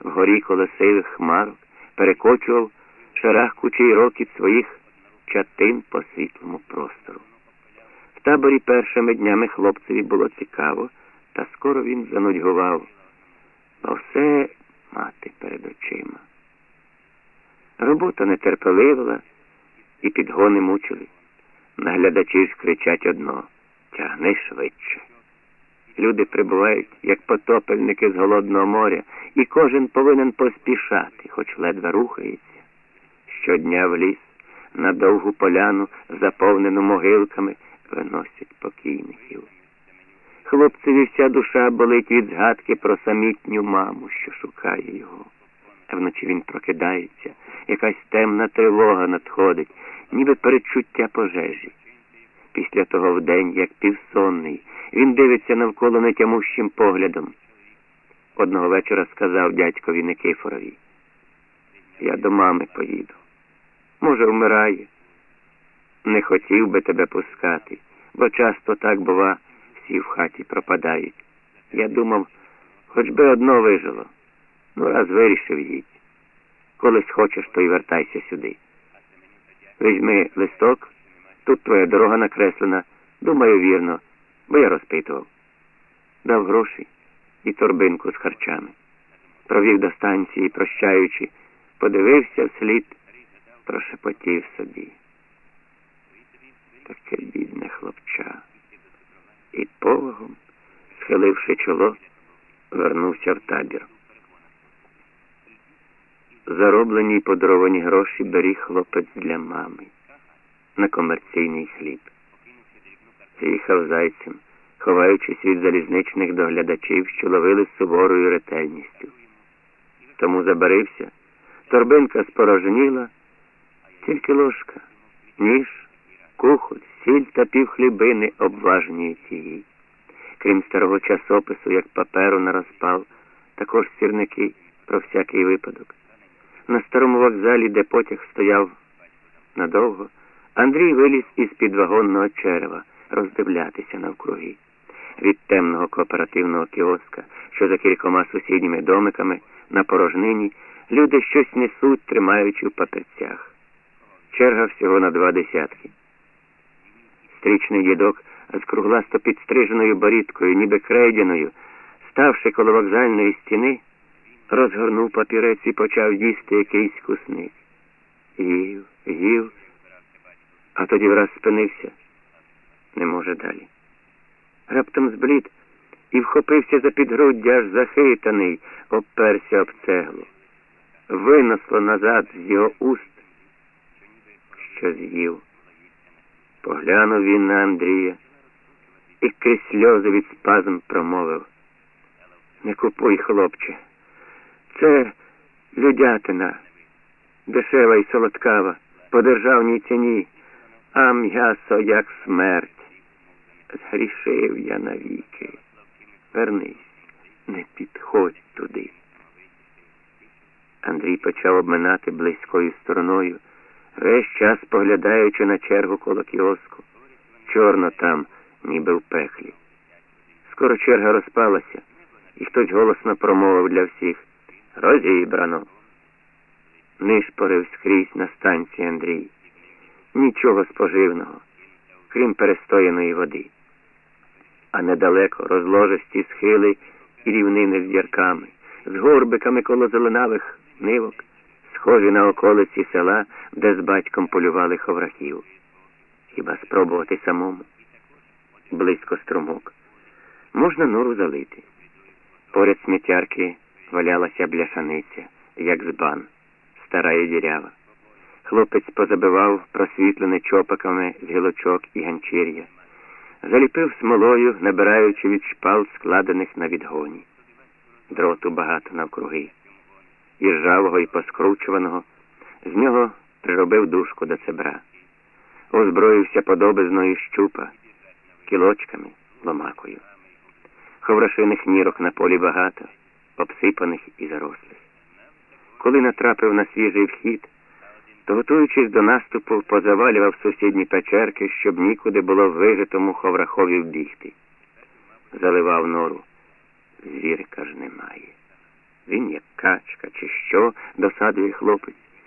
вгорі коло сивих хмарок, перекочував шарахкучий рокіт своїх чатин по світлому простору. В таборі першими днями хлопцеві було цікаво, та скоро він занудьгував. А все мати перед очима. Робота нетерпеливила і підгони мучили. Наглядачі ж кричать одно тягни швидше. Люди прибувають, як потопельники з голодного моря, і кожен повинен поспішати, хоч ледве рухається. Щодня в ліс на довгу поляну, заповнену могилками, виносять покійників. Хлопцеві вся душа болить від згадки про самітню маму, що шукає його. А вночі він прокидається, якась темна тривога надходить, ніби передчуття пожежі. Після того вдень, як півсонний, він дивиться навколо нетямущим поглядом. Одного вечора сказав дядькові Никифорові, я до мами поїду. Може, вмирає. Не хотів би тебе пускати, бо часто так, бува, всі в хаті пропадають. Я думав, хоч би одно вижило. Ну, раз вирішив їдь. Колись хочеш, то й вертайся сюди. Візьми листок, тут твоя дорога накреслена, думаю, вірно, бо я розпитував. Дав гроші і торбинку з харчами. Провів до станції, прощаючи, подивився вслід, прошепотів собі. Таке бідне хлопча. І повагом, схиливши чоло, вернувся в табір. Зароблені й подаровані гроші беріг хлопець для мами на комерційний хліб. Їхав зайцем, ховаючись від залізничних доглядачів, що ловили суворою ретельністю. Тому забарився, торбинка спорожніла, тільки ложка, ніж, кухоль, сіль та півхлібини обважнюють її. Крім старого часопису, як паперу на розпал, також сірники про всякий випадок. На старому вокзалі, де потяг стояв надовго, Андрій виліз із підвагонного черева роздивлятися навкруги. Від темного кооперативного кіоска, що за кількома сусідніми домиками на порожнині, люди щось несуть, тримаючи в папірцях. Черга всього на два десятки. Стрічний дідок з кругласто підстриженою борідкою, ніби крейдяною, ставши коло вокзальної стіни, розгорнув папірець і почав їсти якийсь кусник. Їв, їв, а тоді враз спинився. Не може далі. Раптом зблід і вхопився за підгруддя, аж захитаний, обперся об цеглу. Винесло назад з його уст, що з'їв. Поглянув він на Андрія і крізь сльози від спазм промовив. Не купуй, хлопче. Це людятина, дешева і солодкава, по державній ціні, а м'ясо як смерть. Згрішив я навіки. Вернись, не підходь туди. Андрій почав обминати близькою стороною, весь час поглядаючи на чергу коло кіоску. Чорно там, ніби в пеклі. Скоро черга розпалася, і хтось голосно промовив для всіх розібрано. Нишпорив скрізь на станції Андрій. Нічого споживного, крім перестояної води. А недалеко розложисті схили і рівнини з дірками, з горбиками коло зеленавих нивок, схожі на околиці села, де з батьком полювали ховрахів. Хіба спробувати самому? Близько струмок. Можна нору залити. Поряд сміттярки валялася бляшаниця, як збан, стара і дірява. Хлопець позабивав просвітлене чопиками з гілочок і ганчір'я, заліпив смолою, набираючи від шпал, складених на відгоні. Дроту багато навкруги. І ржавого і поскручуваного, з нього приробив дужку до цебра. Озброївся подобизною щупа, кілочками, ломакою. Ховрашиних нірок на полі багато обсипаних і зарослих. Коли натрапив на свіжий вхід, то, готуючись до наступу, позавалював сусідні печерки, щоб нікуди було вижитому ховрахові вбігти. Заливав нору. Звірка ж немає. Він як качка, чи що, досадує хлопець.